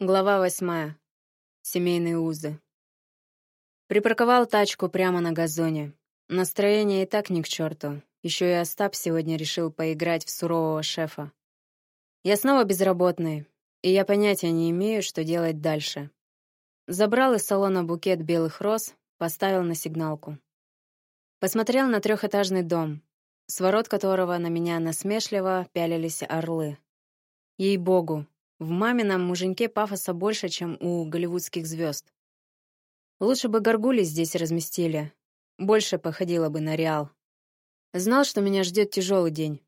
Глава восьмая. Семейные узы. Припарковал тачку прямо на газоне. Настроение и так ни к черту. Еще и Остап сегодня решил поиграть в сурового шефа. Я снова безработный, и я понятия не имею, что делать дальше. Забрал из салона букет белых роз, поставил на сигналку. Посмотрел на трехэтажный дом, с ворот которого на меня насмешливо пялились орлы. Ей-богу, в мамином муженьке пафоса больше, чем у голливудских звезд. Лучше бы горгули здесь разместили. Больше походило бы на реал. Знал, что меня ждет тяжелый день.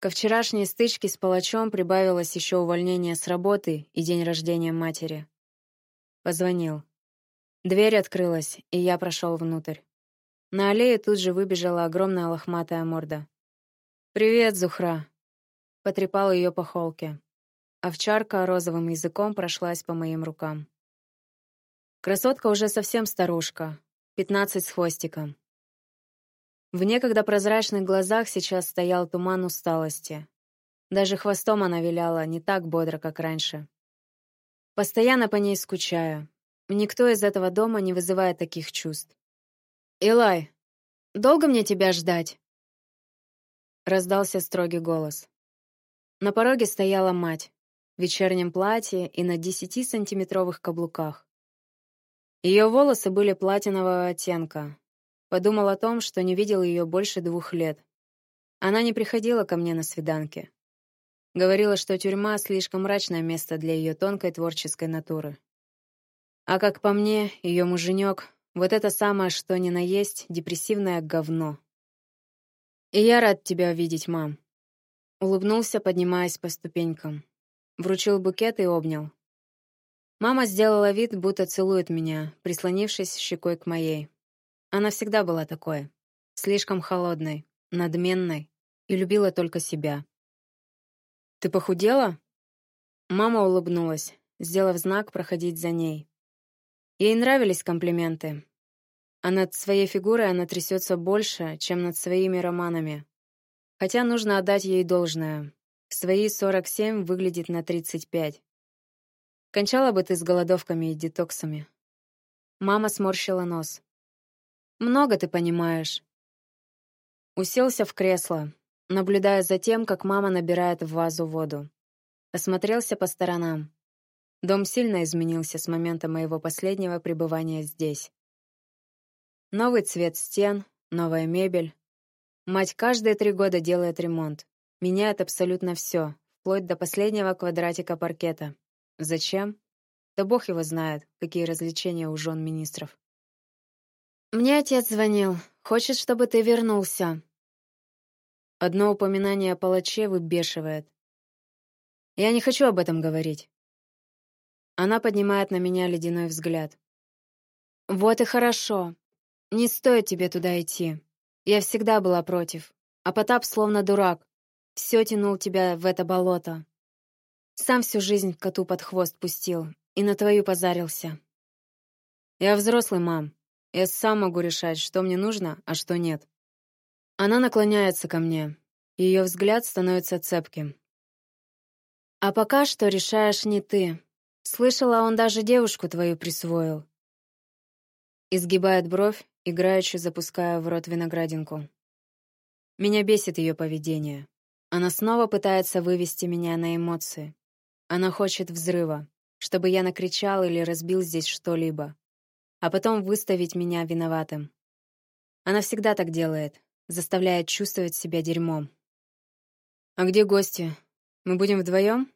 Ко вчерашней стычке с палачом прибавилось еще увольнение с работы и день рождения матери. Позвонил. Дверь открылась, и я прошел внутрь. На аллее тут же выбежала огромная лохматая морда. «Привет, Зухра!» Потрепал ее по холке. Овчарка розовым языком прошлась по моим рукам. Красотка уже совсем старушка, пятнадцать с хвостиком. В некогда прозрачных глазах сейчас стоял туман усталости. Даже хвостом она виляла не так бодро, как раньше. Постоянно по ней скучаю. Никто из этого дома не вызывает таких чувств. «Илай, долго мне тебя ждать?» Раздался строгий голос. На пороге стояла мать вечернем платье и на 10-сантиметровых каблуках. Ее волосы были платинового оттенка. Подумал о том, что не видел ее больше двух лет. Она не приходила ко мне на свиданки. Говорила, что тюрьма — слишком мрачное место для ее тонкой творческой натуры. А как по мне, ее муженек — вот это самое, что ни на есть, депрессивное говно. «И я рад тебя видеть, мам», — улыбнулся, поднимаясь по ступенькам. Вручил букет и обнял. Мама сделала вид, будто целует меня, прислонившись щекой к моей. Она всегда была такой. Слишком холодной, надменной и любила только себя. «Ты похудела?» Мама улыбнулась, сделав знак проходить за ней. Ей нравились комплименты. А над своей фигурой она трясется больше, чем над своими романами. Хотя нужно отдать ей должное. Свои 47 выглядит на 35. Кончала бы ты с голодовками и детоксами. Мама сморщила нос. Много ты понимаешь. Уселся в кресло, наблюдая за тем, как мама набирает в вазу воду. Осмотрелся по сторонам. Дом сильно изменился с момента моего последнего пребывания здесь. Новый цвет стен, новая мебель. Мать каждые три года делает ремонт. Меняет абсолютно все, вплоть до последнего квадратика паркета. Зачем? Да бог его знает, какие развлечения у жен министров. «Мне отец звонил. Хочет, чтобы ты вернулся». Одно упоминание о палаче выбешивает. Я не хочу об этом говорить. Она поднимает на меня ледяной взгляд. «Вот и хорошо. Не стоит тебе туда идти. Я всегда была против. А Потап словно дурак. Все тянул тебя в это болото. Сам всю жизнь коту под хвост пустил и на твою позарился. Я взрослый, мам. Я сам могу решать, что мне нужно, а что нет. Она наклоняется ко мне. Ее взгляд становится цепким. А пока что решаешь не ты. Слышала, он даже девушку твою присвоил. Изгибает бровь, играючи запуская в рот виноградинку. Меня бесит ее поведение. Она снова пытается вывести меня на эмоции. Она хочет взрыва, чтобы я накричал или разбил здесь что-либо, а потом выставить меня виноватым. Она всегда так делает, заставляет чувствовать себя дерьмом. «А где гости? Мы будем вдвоем?»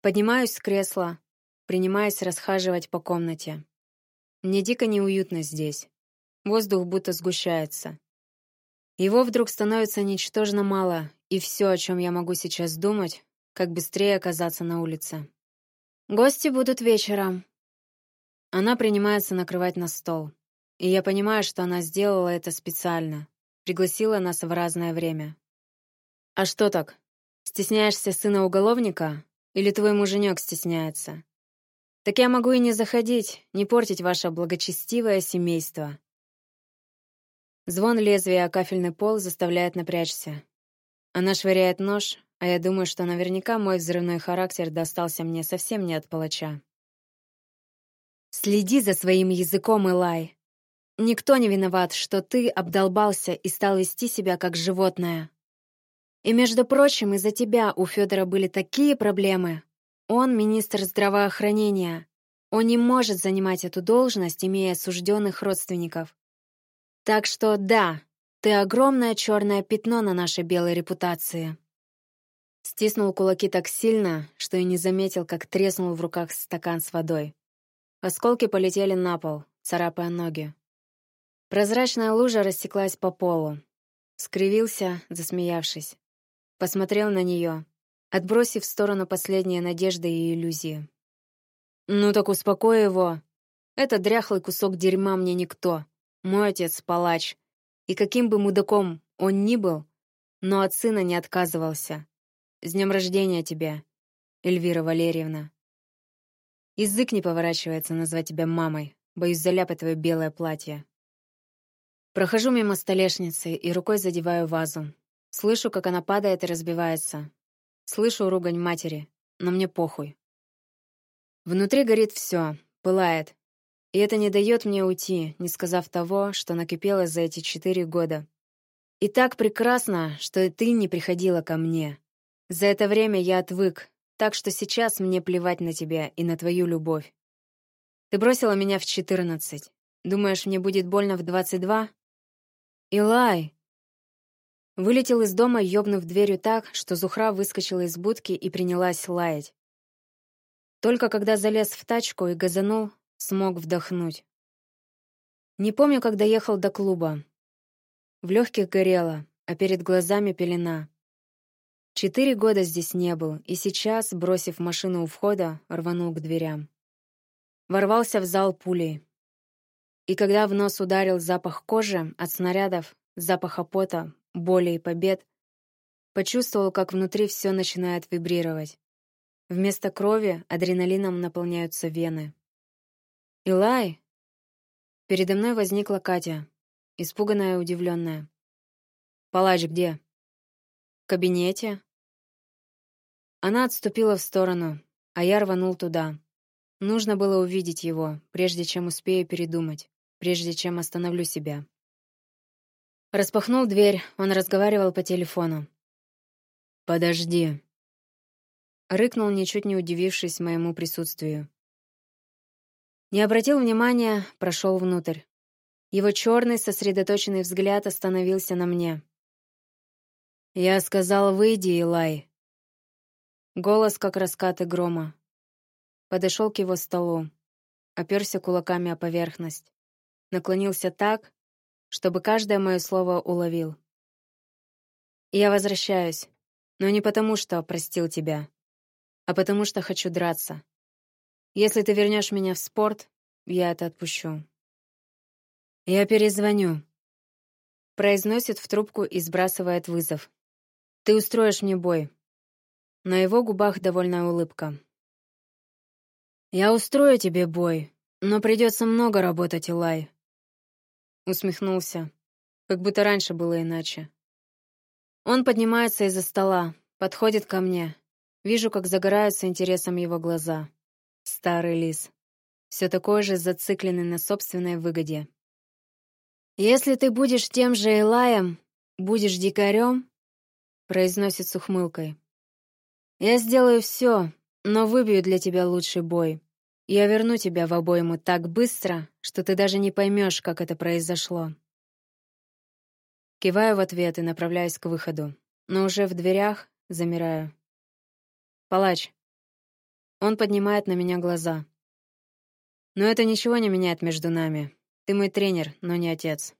Поднимаюсь с кресла, принимаясь расхаживать по комнате. Мне дико неуютно здесь. Воздух будто сгущается. Его вдруг становится ничтожно мало, и все, о чем я могу сейчас думать, как быстрее оказаться на улице. Гости будут вечером. Она принимается накрывать на стол. И я понимаю, что она сделала это специально. Пригласила нас в разное время. А что так? Стесняешься сына уголовника? Или твой муженек стесняется? Так я могу и не заходить, не портить ваше благочестивое семейство. Звон лезвия о кафельный пол заставляет напрячься. Она швыряет нож, а я думаю, что наверняка мой взрывной характер достался мне совсем не от палача. Следи за своим языком, Илай. Никто не виноват, что ты обдолбался и стал вести себя как животное. И, между прочим, из-за тебя у Федора были такие проблемы. Он министр здравоохранения. Он не может занимать эту должность, имея осужденных родственников. Так что да, ты огромное черное пятно на нашей белой репутации. Стиснул кулаки так сильно, что и не заметил, как треснул в руках стакан с водой. Осколки полетели на пол, царапая ноги. Прозрачная лужа растеклась по полу. Скривился, засмеявшись. Посмотрел на нее, отбросив в сторону последние надежды и иллюзии. «Ну так успокой его. Этот дряхлый кусок дерьма мне никто. Мой отец — палач. И каким бы мудаком он ни был, но от сына не отказывался. С днем рождения тебя, Эльвира Валерьевна. Язык не поворачивается назвать тебя мамой. Боюсь заляпать твое белое платье. Прохожу мимо столешницы и рукой задеваю вазу. Слышу, как она падает и разбивается. Слышу ругань матери, но мне похуй. Внутри горит все, пылает. И это не дает мне уйти, не сказав того, что накипело за эти четыре года. И так прекрасно, что ты не приходила ко мне. За это время я отвык, так что сейчас мне плевать на тебя и на твою любовь. Ты бросила меня в четырнадцать. Думаешь, мне будет больно в двадцать два? Илай, Вылетел из дома, ёбнув дверью так, что Зухра выскочила из будки и принялась лаять. Только когда залез в тачку и газанул, смог вдохнуть. Не помню, как доехал до клуба. В легких горело, а перед глазами пелена. Четыре года здесь не был, и сейчас, бросив машину у входа, рванул к дверям. Ворвался в зал пулей. И когда в нос ударил запах кожи от снарядов, запаха пота, боли и побед, почувствовал, как внутри все начинает вибрировать. Вместо крови адреналином наполняются вены. «Илай!» Передо мной возникла Катя, испуганная и удивленная. «Палач где?» «В кабинете». Она отступила в сторону, а я рванул туда. Нужно было увидеть его, прежде чем успею передумать, прежде чем остановлю себя. Распахнул дверь, он разговаривал по телефону. «Подожди», — рыкнул, ничуть не удивившись моему присутствию. Не обратил внимания, прошел внутрь. Его черный сосредоточенный взгляд остановился на мне. «Я сказал, выйди, Илай». Голос, как раскаты грома. Подошел к его столу, оперся кулаками о поверхность. Наклонился так, чтобы каждое мое слово уловил. Я возвращаюсь, но не потому, что простил тебя, а потому что хочу драться. Если ты вернешь меня в спорт, я это отпущу. Я перезвоню. Произносит в трубку и сбрасывает вызов. Ты устроишь мне бой. На его губах довольная улыбка. Я устрою тебе бой, но придется много работать, Илай. Усмехнулся. Как будто раньше было иначе. Он поднимается из-за стола, подходит ко мне. Вижу, как загораются интересом его глаза. Старый лис. Все такой же зацикленный на собственной выгоде. «Если ты будешь тем же Элаем, будешь дикарем», — произносит с ухмылкой. «Я сделаю все, но выбью для тебя лучший бой. Я верну тебя в обойму так быстро, что ты даже не поймешь, как это произошло. Киваю в ответ и направляюсь к выходу, но уже в дверях замираю. Палач. Он поднимает на меня глаза. Но это ничего не меняет между нами. Ты мой тренер, но не отец.